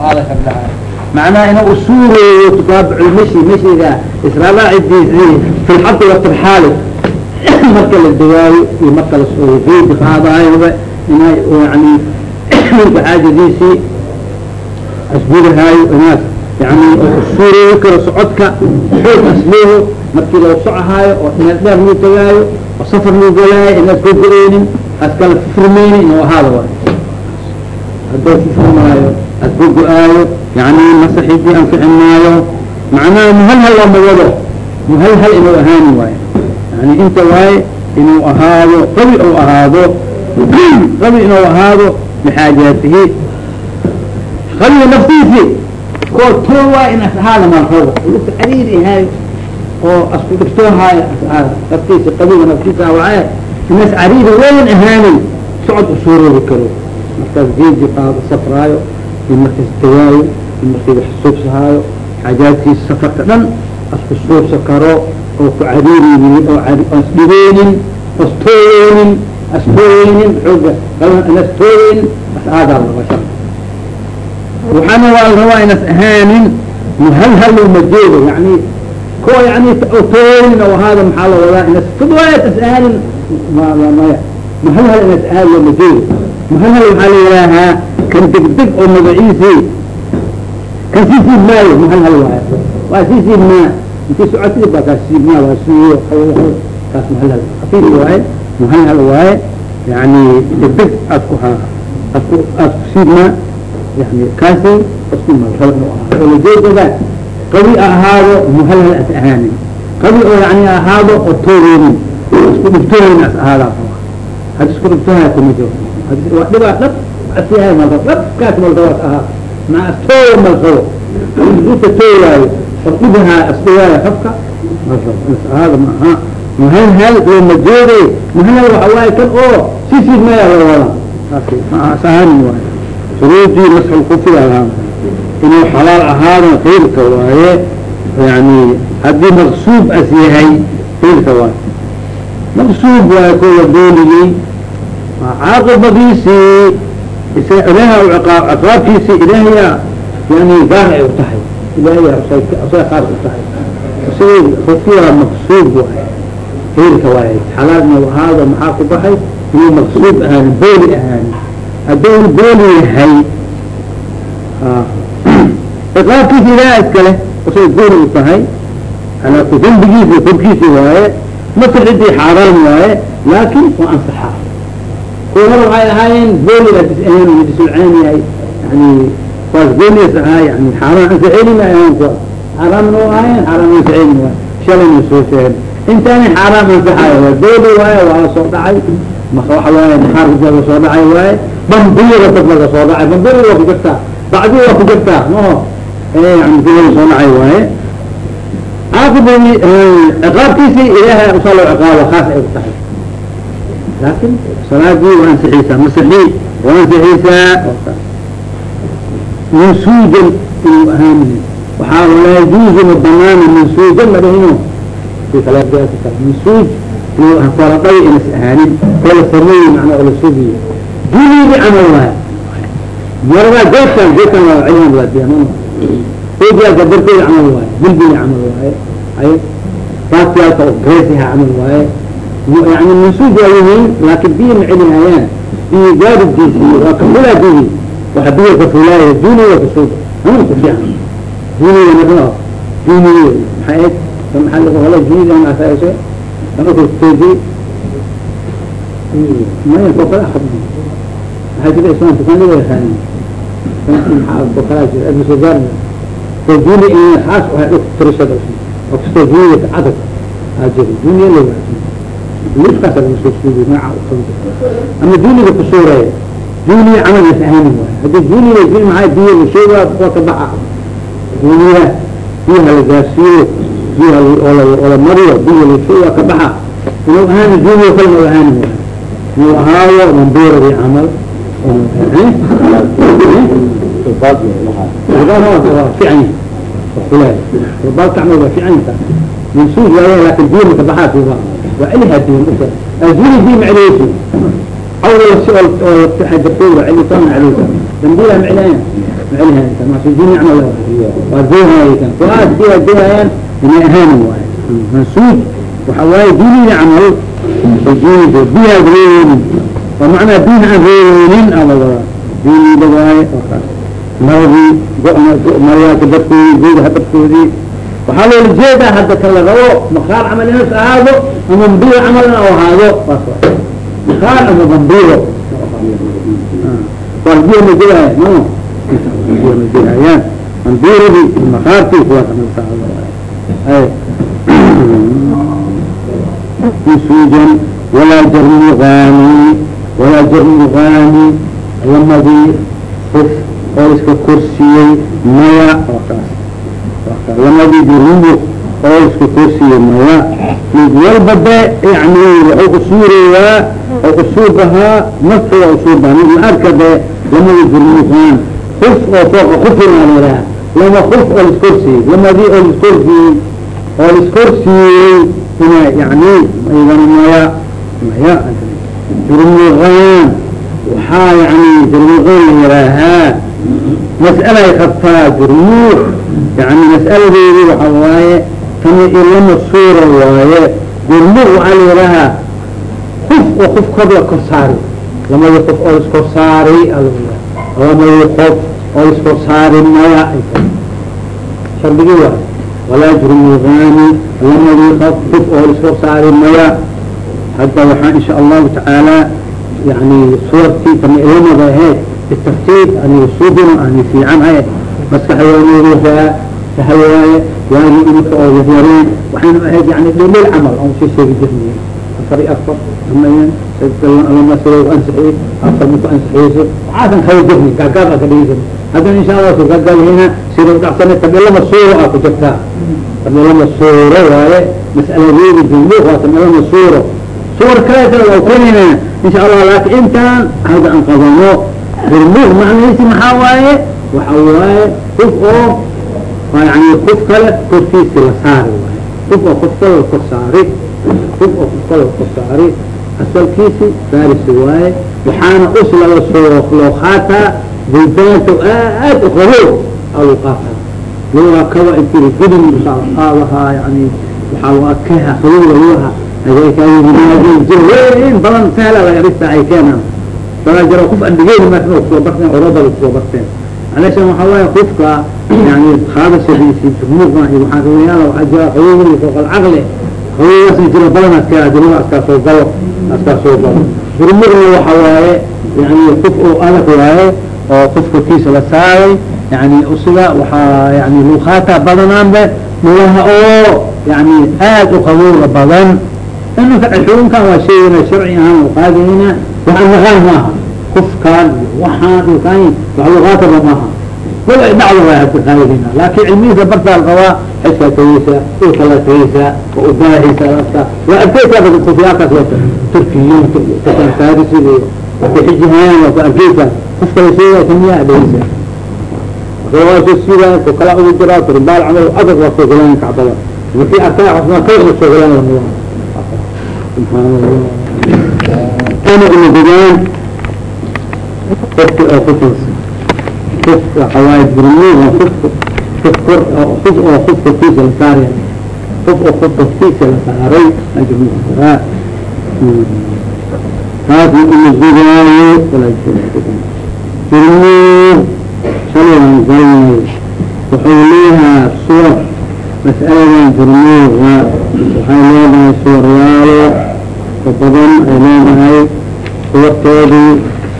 ka macnaha ina usuureeyo tutaabuc lmashi mashiga israaraacidiisi fi lxabdi watirxaali marka la dawaayo iyo marka lasoogeedi qaadaayoba inay yani ninka xaajadiisii asgudahaayo inaas yani usuureeyo karo socodka xoog asleeho markii loo socahaayo oo inaad dheer luu tagaayo oo safar luu galaayo inaad gogo-eynin askala furmeynin inuu ahaada wa haddoo furmaayo ad gogo-aayo yani masaxidii anfixin maayo macnaha muhalhal looma wado muhalhal inuu ahaani waayo yani inta waaye inuu ahaado qawi ou ahaado qawi inuu ahaado lixaajaatihi qawiga naftiisi koo too waay in as ahaada malrabo lugta cariiri ahaayo oo asku dhigtoohaayo as ahaada naftiisi naftiisa waaye inas cariiri weyn ahaanin socod usuuroobi karo markaas geedi qaado safraayo iyo markaas dawaayo iyo markii wax suubsahaayo xaajaadkiisa safarka dhan asku karo oo ku cariiri oo asdhibeynin astooyeynin astooyeynin xooga inas tooyeynin as aadaa waxaana waa la rabaa inas ahaanin muhalhal majeedo yani ko yani tooyeynin oo ahaada maxaa la wadaa inas fudwaayat as ahaanin maya muhalhal inas ahaad loo majeedo muhalhal waxaa la yihaahaa kan degdeg oo magaciisii kan sii siib maayo muhalhal waayo waa sii siib maa intii socotid baa kaas siib maa waa siiyo kaas muhalhal afiif waaye muhalhal waaye yani degdeg aad ku aad ku aad ku siib maa yani kaasi isku malrab inuu ahaado oo lajeedada qawi ahaado muhalhal as ahaanin qawi oo yani ahaado oo toogeynin isku dhibtooynin as ahaadaa had isku dhibtoohaa kuma jiro waa dhibaa dhab asiyahay malrab dhabkaas malrab as ahaa ma astooyo malrabo inta toogaayo or dhibahaa asdhawaayo qafka malrab as ahaada ma aha. Muhalhal oo majeede muhalhal waxa waaye kan oo? Si siid maya la wada ahaanin waayo shuruudii masxu kufiga ahaa inuu xalaal ahaadana kayrka waaye yani haddii maqsuub as yahay kayrka waaye. Maqsuub waaye kola dooligay caaqibadiisii ilaah ciqaabkiisii ilaahya yani gaar ay u tahay. Ilaahya say kaas u tahay. Isagay kufiga maqsuub waaye kayrka waaye xalaal inuu ahaado maxaa ku baxay? Inuu maqsuub ahaani booli ahaani hadduu booli yahay. Ciqaabkiisa ilaah iskale usay gooni u tahay. Alaa ku dembigiisi korkiisi waaye masaxidii xaaraan waaye laakin waa ansaxaa hore waxay ahaayeen booliga dis-aan disulcaan yahay yani kuwaas goonias ahaa yani xaaraan ansaxeyni ma ahaan kuwa xaaraamna u ahaayeen xaaraan ansaxeyni waay shalayna soo sheegen intaani xaaraam ansaxaayo waa booli waaye waa la soo dhacay. Maka waxa waaye makaarka laga soo dhacay waaye. Bambiyada dad laga soo dhacay bambiyada waa ku jirtaa. Bacdi waa ku jirtaa maho yani laga soo dhacay waaye. Caaqibadi ciqaabkiisii ilaahay usaa loo ciqaabo khaas ay ku tahay laakin salaadii waa ansixiisaa masixii waa ansixiisaa mansuujan inuu ahaani waxaa laa yajuuzu ma banaana mansuujan madahino mansuuj inuu kala dhawi inas ahaanin kala sameeyi macnaa oo la sugiyo duniyadi camal waayo maradaa geedkan waa cilman waadiyaman oodiyaa gabarteeda camal waaye bilbili camal waaye ay faatiyaalka oo geesiha camal waaye yani mansuuj waa yihiin laakin biyo ma celinayaan biyo gaaridiisi waa kafulaadihi waxa biyo kafulaaya duni waa kasuuga hanuun ku fiican duniga ed maxaa lagu hola duniga maasaashe kanaka tooji maya kokala akad maxaa jira islaamka kan laga yaqaanin maxaa kokala jira sudan toojiini in xaas waxa dhuk tirashada oo kastoo duniga cadad aa jira duniya laga lifkaas laga soo u ka mid ama duniga kusuuraya duniya camal is ahaanin waayo haddii duniya jiri maxaa biyo la sheegaa waa ka baxa duniya biyaha la gaarsiiyo biyaha oo la mariyo biyo la sheegaa ka baxa inuu ahaani duniya kalma u ahaani waayo inuu ahaayo mambeeradii camal fiican yahay rubaalka camal waa fiican yahay mansuuj waaye laakin biyo maka baxaa suuba waa elihaa diin usa azuli dii macnaysi awal si oo taxadartooda celitaan celitaan dambiila maclayan maclahan maasujin nicma la waa zoohaykan kuwaas siya zoohayaan inay waaye mansuuj waxa waaye diiniga camal biyaad reebaynin oo macnaa biina aan reebaynin wadaa diiniga waaye oo kaas maradii maryaaka dadkoodii goodaha waxaa loola jeedaa hadda ka la rabo makaar camal inas ahaado ama mbiil camal in ahaado makaar ama ma jiraya no. Diya ma saado suujan walaa jarmugaani walaa jarmugaani lamadii qof oo iska korsiyey maya oo kaas lamadii jurmuq oo iska korsiyey maya mid walba de yani waxuu usuurayaa oo usuubahaa nafci waa usuubaha mid la arka de lamada jurmuqaan kuf oo fooqa kufin aa layihaha lama kuf oo liskorsiyey lamadii oo liskorsiyey oo liskorsiyey ina yani aydan maya maya jurmuqaan waxaa yani jurmuqaan la yihaahaa mas'alay qabtaa jurmuuq yani mas'aladeedi waxa waaye tani ilama suura waaye la yidhahaa kuf oo kuf kor la kor saari lamadii qof oo iskor saari lamadii qof oo iskor saari maya shardigii waay walaa jurmuuqaani lamadii qof oo iskor saari maya. Hadda waxaa insha allahu tacaala yani suurtii tani ilamada aheed بالترتيب أن يصوبن أن في عنها مسح يوميها فهواية يعني إنك أو يهيرين وحين أهد يعني ليه العمل أو شيء شيء جهني الفريق أكبر أمين لما سووا أنسحي أكثر من أنسحي عادة خير جهني كاكاكا كبيرة هذا إن شاء الله سوف قال هنا سيروا أحسن تبي لما الصورة أكو جبتها تبي لما الصورة وهي مسألة غير الجمهور تبي لما الصورة صور كذا لو كنا إن شاء الله لكن hurmuur macnaysi maxaa waaye? Waxa waaye qof oo yani qof kale korkiisi la saari waaye. Qof oo qof kale la kor saari qof oo qof kale la kor saari asalkiisi farisi waaye. Waxaana us laga loo qaataa buldaanka aad qabow alu qaata looga kawa intiri gudun saaqaadaha yani waxaa waa keha qabowga lugaha hagaakaa jir weyn badan teela laga dhistaa ay keenaan daajar of andigeed marka ku soo barteen orada ku soo barteen aleshan waxa waaya qofka yani qaadashadiisi jumuuca iyo waxaa raweyaala waxaa jira xuluubadi fooqal caqli xuluubaasna jira badan askaa adilada askaa soo galo askaa soo galo burmurna waxa waaye yani qof oo adag waaye oo qof korkiisa la saaray yani sida waxaa yani luuqaataa badanaanbe mulaha oo yani aad u qabowda badan. Inaka xulunkan waa sheegayna sharci ahaan qaadayna waxaan naqaan maaha kufkaan waxaan dhulkaan wax luqaataba maaha wala dhacdo waa cilmihiisa bartaa la qabaa xiskaa tagaysa dhulka la tagaysa waa ubaahaysa afka waa arkeysa kufyaakaas waa turkiyiinta iyo takan farisiga iyo waxay xijihayaan waa ku arkeysa qof kala sheegaya kamiyaa adhaysa waa sidaa ku kala ugu jiraa turbaal camal adag waa soo galaan kacbada markii arkaa xusnaa kala soo galaan subxaan allah ana umadegaan qofki oo kufis kufka xawaayid gurmuu waa kufka kuf kor kuf oo kufka kiisa la saaray kuf oo kufka kiisa la saaray ajmuuraa taas umadigaayo gurmuu shalay galnay wuxuu leeyahaa suwar mas'aladan gurmuuga waxay leedahay suwaryaalo badan ay leedahay suwartoodii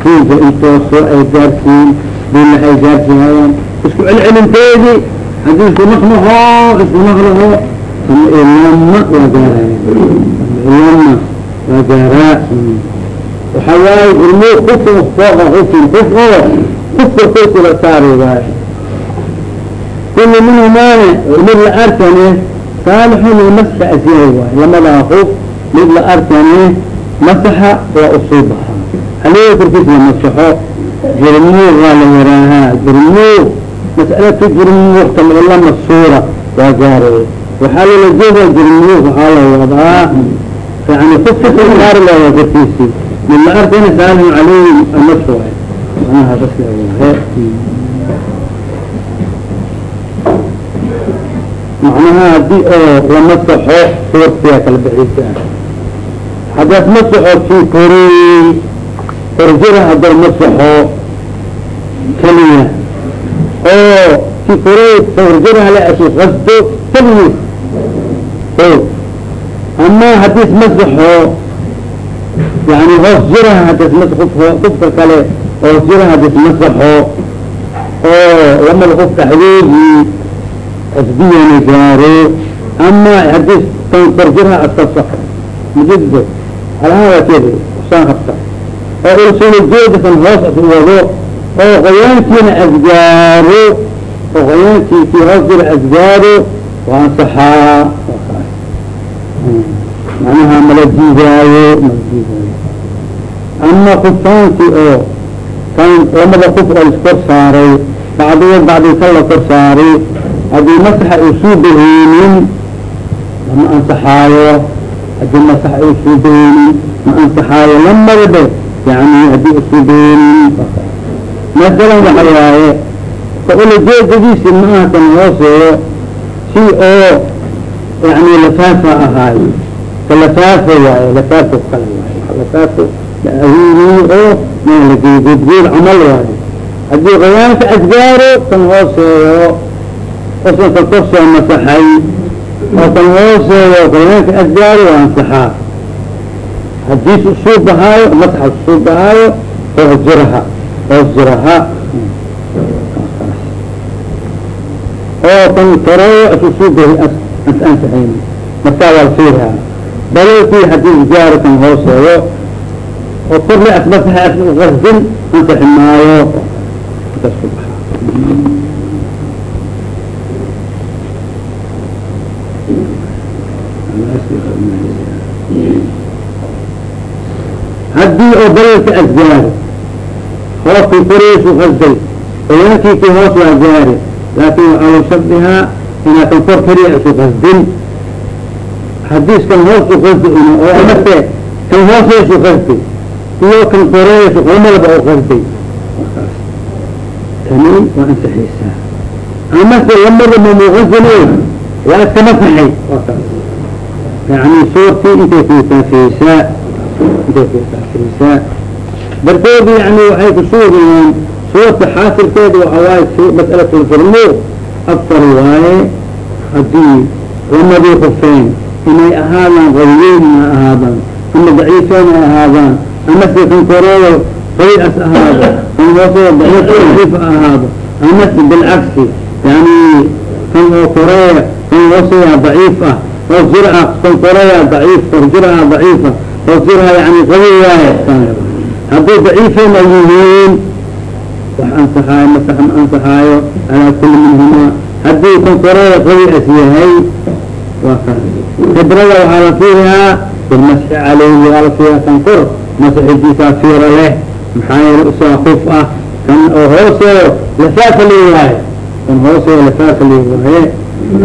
diinka intooso ay gaarsiin diinna ay gaarsiihayaan isku celcelinteedii haddii isku ama ilama waa gaaraya. Waa gaaraa. Waxaa waaye gurmuu kufin fooqa kufin kuf oo kufka la saari waaye. Kuli minhumaane mid la arkane saalixun lilmasxa asyahay waaye lamadaa kuf mid la arkane masaxa waa usuubaha haliga korkiis la masaxo jurmuuq waa la yaraahaa. Jurmuuq mas'alatu jurmuuq tamcilama suura waa gaaraya waxaa loola jeedaa jurmuuq waxaa la wadaa. Yani kufka saari laa korkiisi. Min la arkana saalin calayhim amasku waay manaha wahe macnaha haddii oo la masaxo suurtiyaa kala bixisa haddaad masaxo kii kori korjira haddaad masaxo keliya. Oo kii kori korjiraha la asu qasdo keligiis o ama haddiis masaxo yani hoos jiraha haddiis mas qofka kale hoos jiraha haddiis masaxo oo lamada qof dhaxdoodii asbiyana gaaro. Ama haddii kan korjiraha askasaxo mujiddo alhawakeeda usaan qabta oo ulsuna jeeda kan hoos as wado oo qoyaankiina asgaaro oo qoyaankii kii hoos jira asgaaro waa ansaxaa macnaha mala diidaayo mala ama kufaankii oo kan lamada kuf oo iskor saaray bacdiga bacdi kan la kor saaray haddii masaxa usuu baheynin lama ansaxaayo haddii masaxa usuu baheynin ma ansaxaayo lamadaba yani haddii usuu baheynin masalan waxa waaye ka ulajeedadiisi maaha kan hooseeyo si oo yani lafaafa ahaayo ka lafaafa waayo lafaafo kale waayo lafaafo laahini oo malagedgeel camal waayo haddii qoyaanka asgaaro kan hooseeyo osan ka korsoo masaxay oo kan hooseeyo qoyaanka asgaaro waa ansaxaa. Hadiis usuu bahaayo masaxa usuu bahaayo hoos jiraha hoos jiraha oo kan koreeyo asusuu bahi as ansaxayn markaa waa fiirhaa balkii haddii isgaaro kan hooseeyo oo korle asmasaxa as uqasdin ansaxi maayo. Intaas ku baxa haddii oo dalalka asgaaro hooskii koreysu qasday qoyaankii kii hoos waa gaari laakin waxaa lu shardihaa inaa kan kor keliya isu qasdin. Hadiis kan hoos u qasdi una oo amase kan hooseysu qasday iyo kan koreysu lamadaba u qasday. Tani waa ansaxaysaa amase lamadaba muqasine waa iska masaxay yani suurtii intay kuitaafeysaa intay kuitaafeysaa darteedi yani waxay kusuugayaan suurta xaasilkeeda waxa waaye mas'alat lfurmuur afar waaye haddii lamadii kufeen inay ahaadaan qawiyeyn ha ahaadaan ama daciifeen ha ahaadaan amase kan koreeyo qawi as ahaado kan hooseyo daciif daciif ha ahaado amase bilcagsi yani kan oo koreeya kan hooseya daciif ah kan koreeya daciif hoos jiraha daciifa hoos jiraha yani qawi waaye haddii daciifeen ay yihiin wax ansaxaayo masax ma ansaxaayo calaa kuli minhuma haddii kan koreeya qawi as yahay khibrada waxaa la fiirihaa bilmasxi calayhi waa la fiirihaa kan kor masxidiisaa fiiro leh maxaa yeele usaa kuf ah. Kan oo hooseeyo lafaafa leewaaye kan hooseeyo lafaafa leewaaye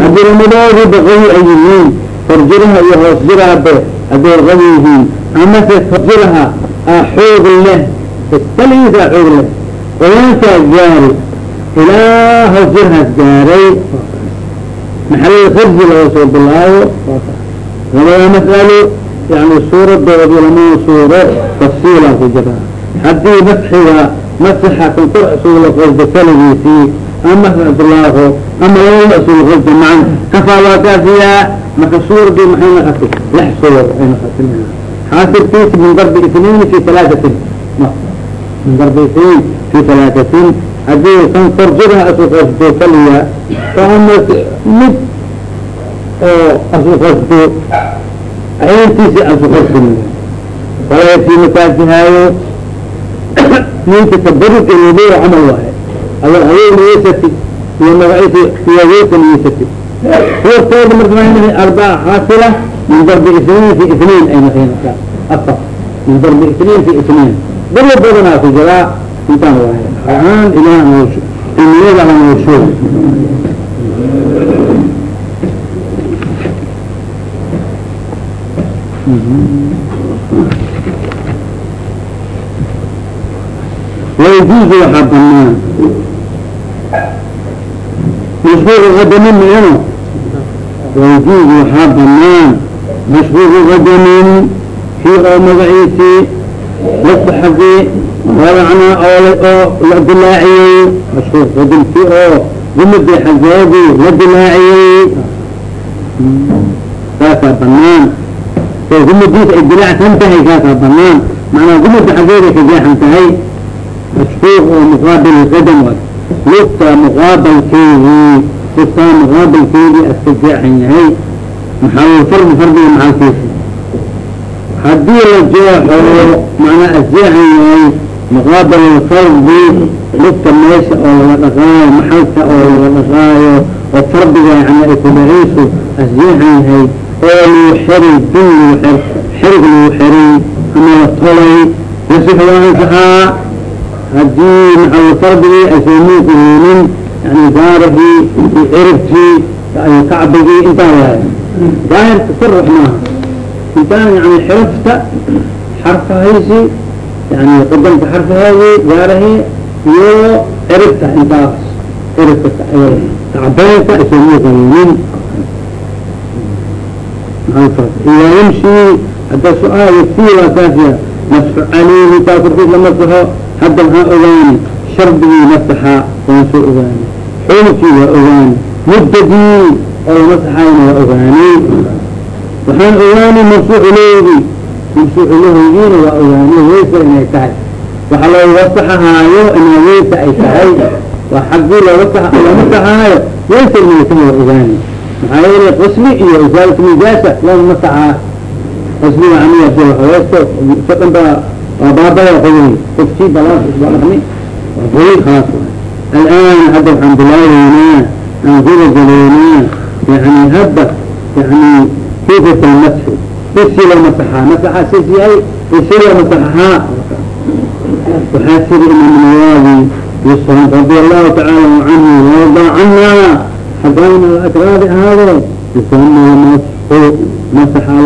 haddii lamadoodiiba qawi ay yihiin korjiraha iyo hoos jirahabe hadday qawi yihiin amase korjiraha a xoog leh kaligiisaa xoog leh qoyaankaa gaari ilaa hoos jirhaas gaaray maxalil farji laga soo bilaabo labada mas'alo yani suuradoodi lamada suuro tafsiila ku jira. Haddii masxiga masaxa kan kor isuula qasdo kaligiisii ama dilaaho ama labada isuula qasdo macan kafaa waa kaafiyaa marka suuradii maxay naqatay lix suur ay naqatay xaasilkiisi min darbi itnain fi talaatatin min darbi itnain fi talaatatin haddii kan isu qasdo kaliya ama mid oo asu qasdo ayntiisi asu qasdin walaakii makaasihaayo ninka tabaruk inuu camal waaye aba haween niyeysati iyo magaciisi iyaweysa niyeysati suurtooda marka maa arbaa xaasila min darbi isniin fi isniin ay naqeen afar min darbi isniin fi isniin dalo badanaa ku jiraa intaan waaye ahaan ilaah cilmiyada aan washoo ويجوز waxaa mashruuq qadamin miyano wawjuud waxaa banaan mashruuqu qadamin kii magaciisi ladka xagii oo la dilaaciyey mashruuq qadam oo dumadii xageedi la dilaaciyey saasaa banaan oo dumadiisa ay dilaacsan tahay saasaa banaan macnaa dumada xageeda ka jeexan tahay mashruuq oo muqaabil qadam lugta muqaabalkeedii lugtaa muqaabalkeedii aska jeexan yahay maxaa fardi fardiga maxalkiisa haddii la jeexo macnaa asjeexan yahay muqaabal fardi lugta meesha oo laga dhaqaayo maxalka oo laga dhaqaayo oo fardiga yani ay ku dhacayso asjeexan yahay oo lagu xiray dun lagu xir xirig lagu xiray ama la tolay yasix waa ansaxaa haddii maxal fardigii aysan muuqihinin yani gaarihii iyo ciribkii iyo kacbigii intaa waay daahirka korox maaha. Intaan yani xirafta xarfahaysi yani qadamka xarfaheedii gaarahii iyo ciribta intaas. Ciribka kacbeelka aysan muuqihinin ila yamshi hadda su'aal fi waa kaasiya masxu calayhi taa korkiis hadda maxaa ogaani shardigii masaxa waan soo ogaani xoolkii waa ogaani muddadii oo lamasaxayna waa ogaani waxaan ogaani mansuuxu lahaygiina waa ogaani weysa inay tahay. Waxa loo wasaxahaayo inaa weysa ay tahay. Waa xaggii looma saxaayo weysa inay tahay waa ogaani maxaa yeelay qismi iyo isaalatu nijaasa looma masaxaa. Qismiga aniga si waxweesto isa dhan baa waa baabaya qodoy qofkii balaas isba dhaqmi waa qodoy khaas الآن hadda waxaan bilaabeynaa aan guda galeynaa yani hadda yani sifat almasxi isi loo masaxaa masaxa sis yahay isi loo masaxahaa waxaa tiri imaam nawawi yusran radi allahu tacaala canhu warda cana xagayna akraadi ahaado yusama masxu masaxa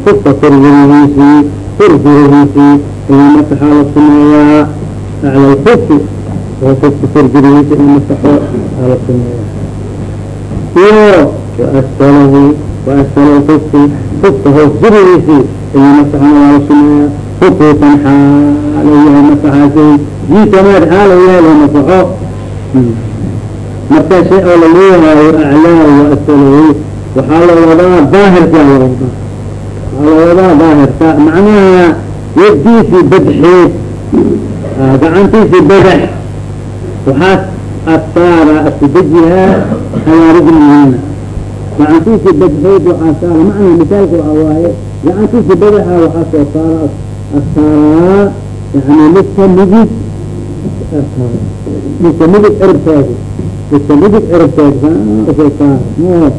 la suneeya aclaahu acla lkufi kufka korgurihiisii korgurihiisii in masaxa la suneeyaa acla lkufi oo kufka korgurihiisa in masaxo ala suneeya iyo waasfalahu waasfala lkufi kufka hoos gurigiisii in masaxana waa la suneeyaa kufuutan xaala yahay masaxaasay jiitamaad xaala yahay la masaxo marka shay oo laleeyahayo aclaahu waasfalahu waxaa la wadaa daahirka la waxaa la wadaa daahirka macnaha yadiisii badxeed gacantiisii badax waxaas asaara askudejihaa alaa rajlihiina gacantiisii badxeed waxaa saara macnaa misaalka waxaa waaye gacantiisii badaxa waxaa soo saara asaaraa yani midka midig midka midig ciribteedi midka midig ciribteedi u soo saara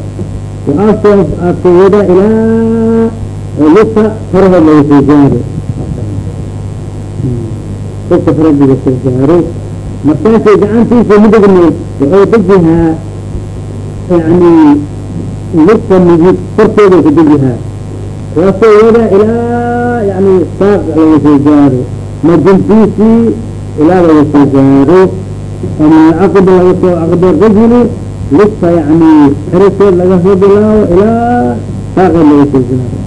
waxaasoo aswada ilaa lugta farahood laga soo gaaro lugta farahood laga soo gaaro markaasay gacantiisa midigna waxay dejihaa yani lugta midig korteeda ku dejihaa waasoo wada ilaa yani saaq laga soo gaaro madintiisii ilaa laga soo gaaro oo min caqib laga soo caqbi rajuli lugta yani xerikeed laga soo bilaabo ilaa saaqeed laga soo gaaro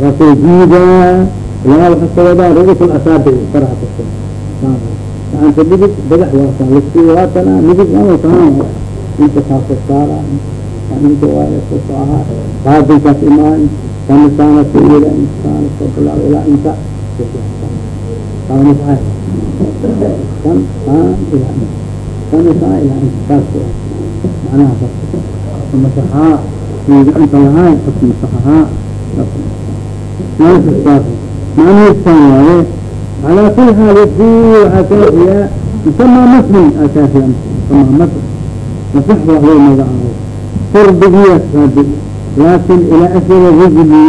waasoo jiidaa ilaa waxa ka wadaa ru'uus asaabic faraha kasto gacanta midig badax waasaa lugti waatana midig waatan inta kaasoo saara inta waa soo ahaa qaadinkaas imaan kamisaana sayida intaana soo bilaabo ilaa inta kamisaa kan? Kaan ilaa kamisaa ilaa inta kaas macnaha masaxaa gacanta lahayn masaxahaa macnihiiskan waaye calaa kuli xaal yafii waxaa kaafiya musamaa masxin aa kaafiya musamaa masx masax baa loo magacaabo fardigiya saadi laakin ilaa asada rajli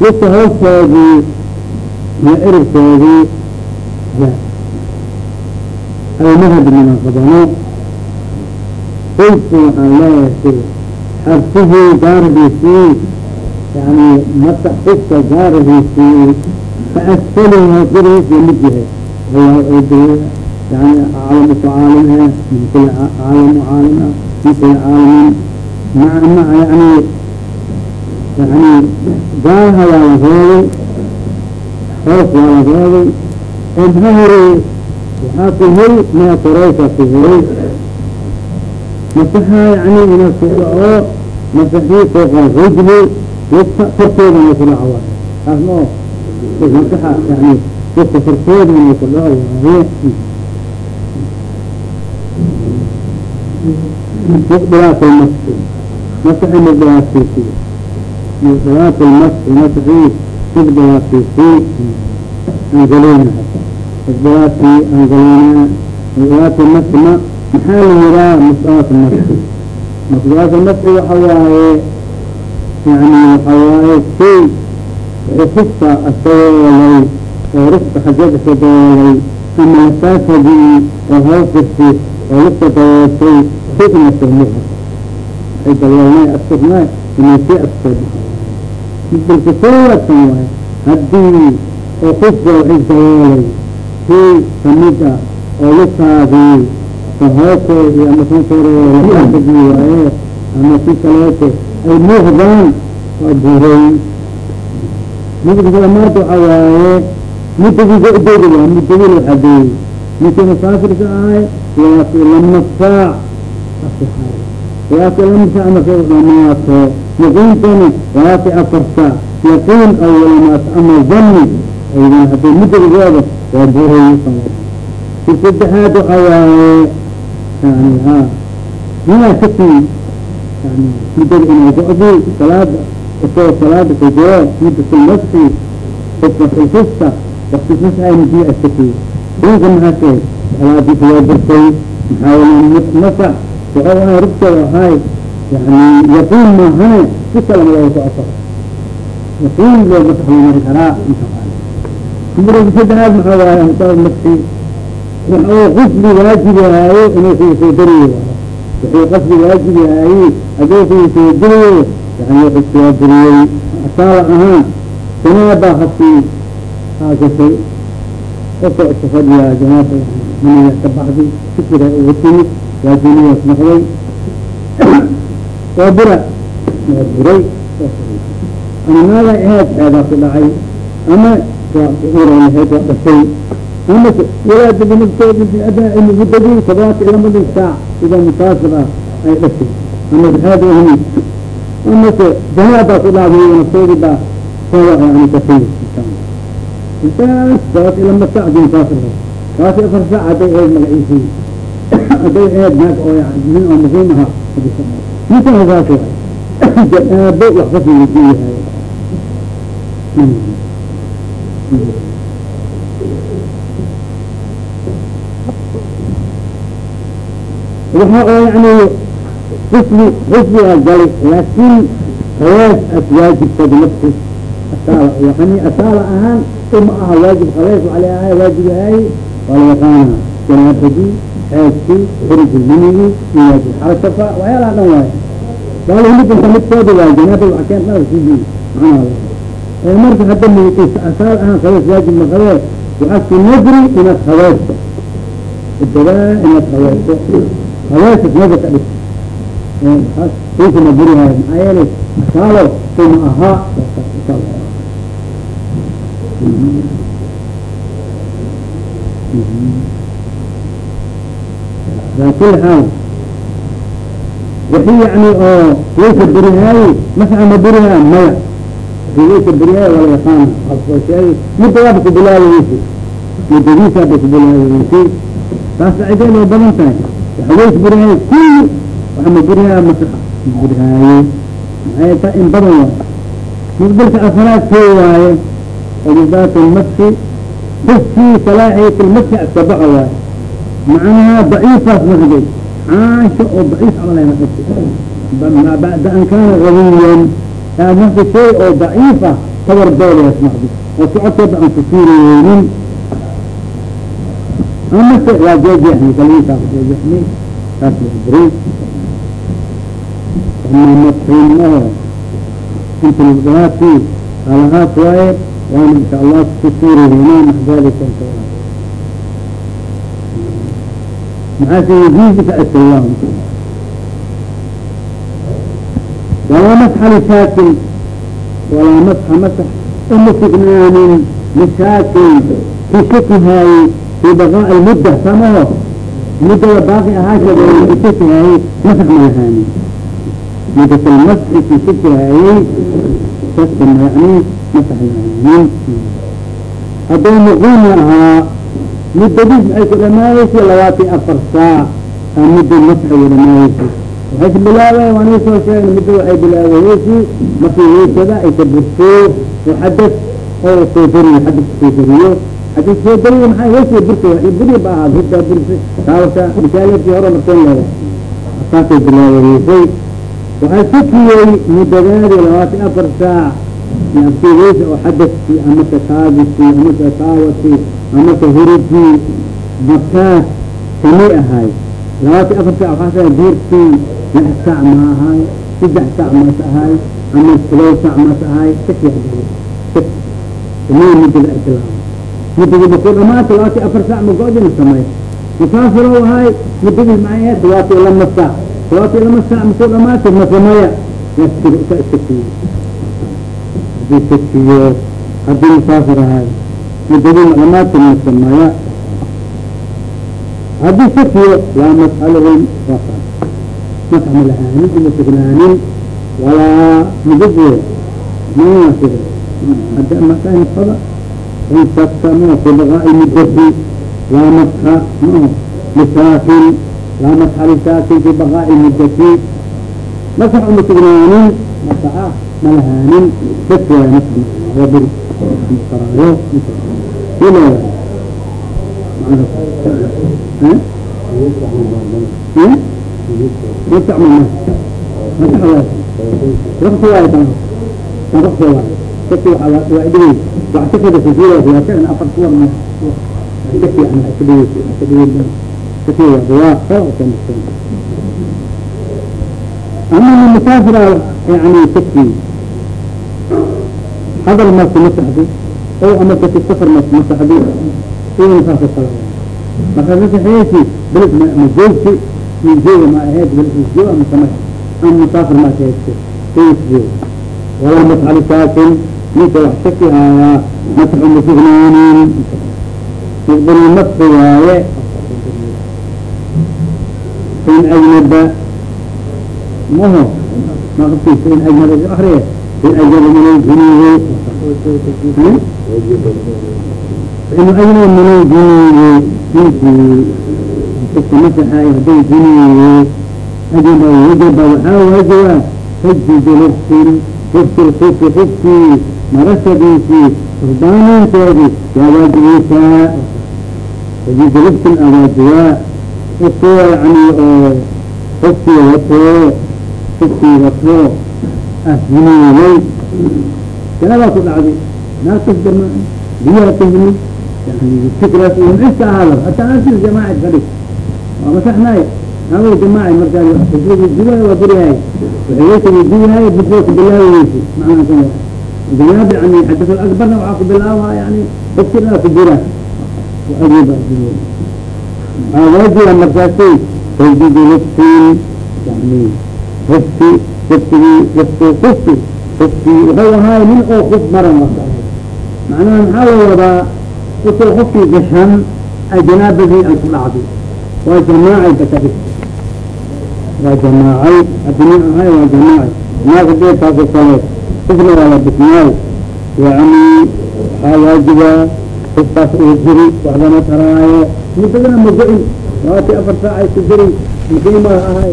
lugta hoostoodii iyo eribkoodii almahad mina qabano qultu waxaan leeyahay xabsihii gaardiisii yani mata qufka gaardiisii kaasfaliha guriis la mid yahay yani aclamu ku caalim ah min kuli caalamu caalim ah min kuli caalamin maa maa yani yani gaalha waa la reebay hoos waa la reebay maxaa horeeyey waxaa ku heli maa koraysa ku helay masaxa yani ina ku masaxii fooqa rajli wafka fartoodan way kula hawaaye taas ma oo maslaxa yani wafka fartoodan way kula hawaaye muqdilaat lmasxi masaxi muqdilaatiisi muqdilaat lmasxi masaxi muqdilaatiisi angaleyna hata muqdilaati angaleyna muqdilaat lmasxi ma maxaa la yiraa muqdilaat lmasxi muqdilaat lmasxi waxa waaye yani waxa waaye shay xususta asagoolay oo rufta xajada ka daboolay ama lasaakadii oo hawsirti oo lufta daboolsay sina sahliha ay daboolnay asurnaa inay sii askooda balka soorasan waay haddii oo qofka waxay daboolay shay ka mid a oo luftaadii sahookeedi ama kan waaye ama si kaleete ay muuqdaan waa buuray mudugamaanta waxaa waaye mudadiisa udoga waa mudadil xadeey ninka musaafirka ahay waaki lama saac waaki lama saac markay dhamaato yaqiintani waaki afar saac yaqiin awalamaas ama zanni aydan hadday mudadigooda waa buuray ki saddexaad waxaa waaye yani ha minaa kasi midada inay go-dii salaada isagoo salaada ku jiro middasulmasxi qofka xusuusta waxkusus ayna biyo askafiyo dunka mahashay salaadii kuwaa jirtay maxaa yeele masax waxau ahay rugteeda ahay yani yaqiin maahane si kala malaga ku afaro yaqiin loo masax lumari karaa saddexaad maxaa waaye masxi waxa uu qusli waajibi waayo inuu ku soo dariyo wuxuu qasbi waajib ahaaye adoo kugu soo dariyo yani dariyey asaala ahaan janaabaa hasii haakashay qofka iska fadhiyaa janaaba maniga ka baxday fikira uga timid waajiniyaas noqday waa bura waa buray ama naada aheed eedaa ku dhacay ama waa uralaheed waa dhashay ama walaada binafteeda mudadii todobaata ila madin saac sida musaasir ah ay dhashay ama heed ahni amase janaabaa ku dhacday nafteedi baa soo yani kasay intaas todobaata ila ma saac musaasir kaasi afar saac hadday eed magaciisii hadday eed naag oo nin oo muhiim aha ninkan saas janaabo wax ka fiidiyahay waxa oo yani xusni xusniga galay laakin hawaas as waajibkooda nafsi asaala yani asaala ahaan uma aha waajib khalees alay ahay waajib ahay waa yaqaana janaabadii xeeskii xurigi minigii iyo waajib xarashafa waxyaalaha dhan waaye baalhimidinka midkooda waay janaaba wakeen dhaa sidii macnaha marka hadda miiqis asaal ahaan khalees waajib ma qabee waxaa ku nadri inaad habeesto idagaa inaad habeesto habeesas nada ka dhig inkama burihaayo maxaa yeelay asaalo uma ahaa ala xaal wixii yani oo wayka berihaaye masaxa ma berihaa maya wixii wayka berihaaye waa la yaqaana soo sheegay midda waaba ku bilaabeysi muddadiisaaba ku bilaabeysi taas cideed way badan tahay waxa wayka berihaaye kulli waxa ma berihaa masaxa ma berihaaye maxay ta in badan waaye muqbilka afraad koo waaye oo mudaat lmaski kufkii salaaxiyat lmaski askabaxa waaye macnaha daciifaas naqday caasha oo daciif camalay naqday bacda an kaana gawiyan aa naqdi shay oo daciifa tawar dooleas naqdi oo socodkooda aan kufiiriyeynin amase waa jeejexni kaliinkaas jeejexni taas bri ama masxiin maho inta musdalaadkii halahaas waaye waana insha allah kusuurihiina max dalika insha allah maxaa se asawam walaa masxa lisaakin walaa masxa masax uma fii baqaa'i mudda samaho muddada baaqi ahaasheeda kishakihaayey masax ma lahaanin muddat almasxi kishakihaayey shaki yani masax lahaanin hadduu muqiim ahaa muddadiis maxay ku dhamaayeysa labaatan afar saac aa mudda masxi u dhamaayeysa waxay ka bilaabay waan isoo sheegna mudda waxay bilaabayeysi markii weysada ay ka burto oo xadad oo xadad soo dariyo maxaa weysa burta buri ba ahaa hurda bursa taawata misaalkii hore markan leeda saasay bilaabayeysay waxay sakiyey muddadaadi labaatan afar saac nafkii weysa oo xadadkii amase kaadisii amase taawati amase hurudii markaas kamay ahay labaatan afar saac waxaasa duurkii lix saac ma ahay saddex saac mas ahay ama todoba saac mas ahay saki samey muddada ay makuu dhamaata labaatan afar saac ma go-dina samey musaafiro ahay muddadii maxay ahayd labaatan iyo lama saac labaatan iyo lama saac makuu dhamaata ma sameya yaskir ka iskakiyo haddii sakiyo haddii musaafir ahay muddadii dhamaata ma sameya haddii sakiyo laa mas'alahum waa masx ma lahaanin uma sugnaanin walaa mudade maasir ansabta ma bidaai mudati laa madxa ma lisaakin laa madxa lisaakin fi baqaa'i mudati masax uma sugnaanin masaxa malahaanin dadkawaa masaayo bir masaraayo ilaa mastacmal masax waay waqti waay tan waqti waay dadka waa dhigay wax ka fadasiilaas waa ficil afar suwar ma iska fiican iska ka maqsan ama yani kafi hadal marku masaxdi oo ama kasi safar marku masaxdi ina saasa kala marka masaxeesi beled ma joogti min ma ahayd beled joog samay ama musaafir ma ahayd ina joog ninka wax shaki haayaa masxu masugnaanin muqbili masxi waaye in ajnaba maho maqabkiisa in ajnaba akriye in ajnaba min aljunubi in ajnaba min aljunubi ninkii dadka masaxaay hadday juniye ajaba wajaba waxaa waajiba tajid lufsin lufsi lkufi kufkii marasadiisii hordaanintoodii waawaajibeysaa bijaribtin awaajibaa iska yani oo qofkii wato qofkii wato ahniwey janabaa ku dhacday naakas damaa biyaa ka himi yani fikraas iyo miska ahaada hataa aansida jamaaca fadhig waa masaxnay aa jamaaca markaa xujrada duwaha waa burihay waxaweysa waydiiyahay bidooka bilaawiweysi macnaa الجناب يعني حدث الأكبر وعاقب بالله يعني بكرنا في الجرى وأجيب الجبل هذا يجي المركزي تجديد لفتي يعني لفتي لفتي لفتي لفتي لفتي وهو هاي من أو خف مرة مرة معناه نحاول وضع wuxuu qofkii gashan ay janaabadii ay ku dhacday waa jamaacay bakadi waa jamaacay addunya ahay waa qofna waa la bisnaay yani waxaa waajiba qofkaas uu jiri waxdana taraayo muddadana ma go-in labaati afar saac ay ku jiri muqiima ahay